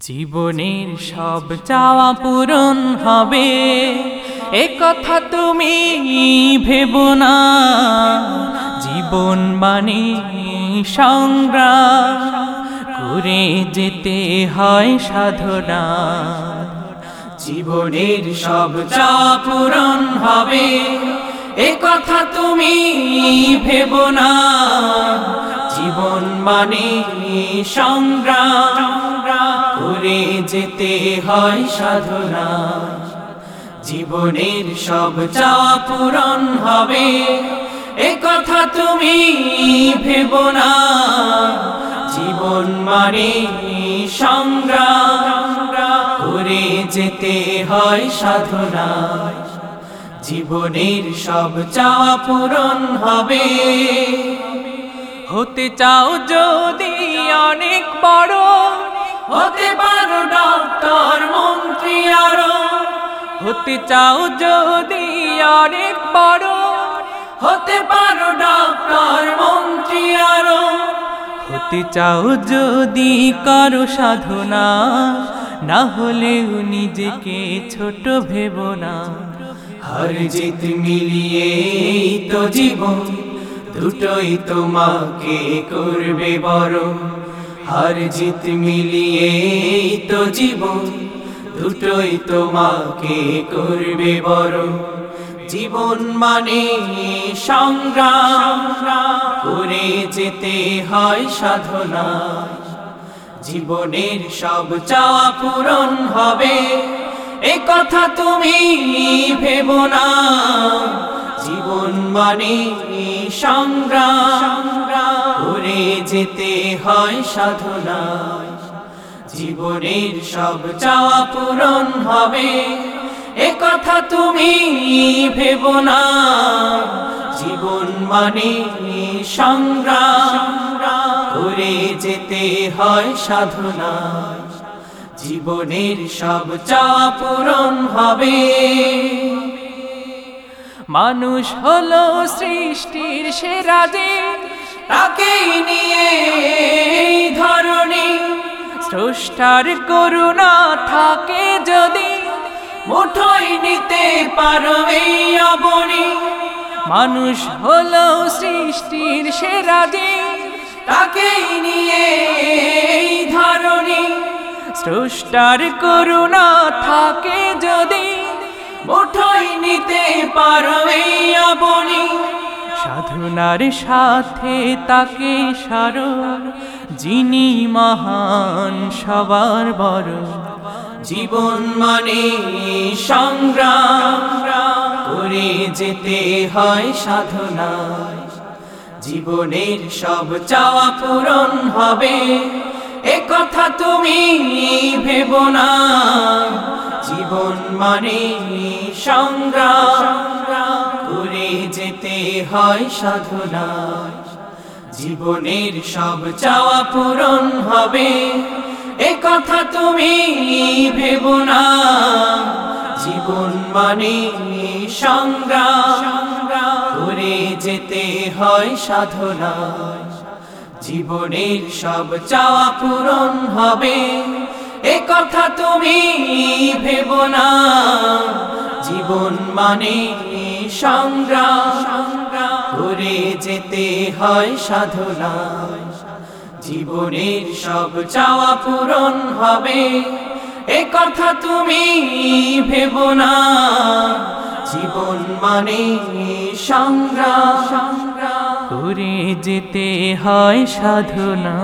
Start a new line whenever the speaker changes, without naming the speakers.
জীবনের সব চাওয়া পূরণ হবে। এ কথা তুমি ভেবো না। জীবন মানে সংগ্রাম। করে যেতে হয় সাধনা। জীবনের সব চাওয়া পূরণ হবে। এ কথা তুমি ভেবো না। জীবন মানে সংগ্রাম। যেতে হয় সাধনা। জীবনের সব চাওয়া পূরণ হবে, এ কথা তুমি ভেবো না। জীবন মানে সংগ্রাম, করে যেতে হয় সাধনা। জীবনের সব চাওয়া পূরণ হবে। হতে চাও যদি অনেক বড় হতে পারো ডক্টর মন্ত্রী আরও। হতে চাও যদি অনেক বড় হতে পারো ডক্টর মন্ত্রী আরও। হতে চাও যদি করো সাধনা না হলেও নিজেকে ছোট ভেব না। হার জিত মিলিয়ে তো জীবন দুটোই তোমাকে করবে বড় হার জিত মিলিয়ে তো জীবন, দুটোই তোমাকে করবে বড় জীবন মানে সংগ্রাম, করে যেতে হয় সাধনা। জীবনের সব চাওয়া পূরণ হবে, এ কথা তুমি ভেবো না। জীবন মানে সংগ্রাম করে যেতে হয় সাধনা। জীবনের সব চাওয়া পূরণ হবে, এ কথা তুমি ভেব না। জীবন মানে সংগ্রাম, করে যেতে হয় সাধনা। জীবনের সব চাওয়া পূরণ হবে। মানুষ হলো সৃষ্টির সেরা যে তাকেই নিয়ে ধরনী স্রষ্টার করুণা থাকে যদি। মুঠোই নিতে পারো এই মানুষ হলো সৃষ্টির সেরা তাকেই নিয়ে এই ধরনী স্রষ্টার করুণা থাকে যদি। মুঠোই নিতে পারো এই সাধনার সাথে তাকে সারণ যিনি মহান সবার বড়। জীবন মানে সংগ্রাম, করে যেতে হয় সাধনা। জীবনের সব চাওয়া পূরণ হবে, এ কথা তুমি ভেবো না। জীবন মানে সংগ্রাম যেতে হয় সাধনা জীবনের সব চাওয়া পূরণ হবে। এ কথা তুমি ভেবো না। জীবন মানে সংগ্রাম। করে যেতে হয় সাধনা জীবনের সব চাওয়া পূরণ হবে। এ কথা তুমি ভেবো না। মানে সংগ্রাম করে যেতে হয় সাধনা। জীবনের সব চাওয়া পূরণ হবে, এ কথা তুমি ভেবো না। জীবন মানে সংগ্রাম, করে যেতে হয় সাধনা।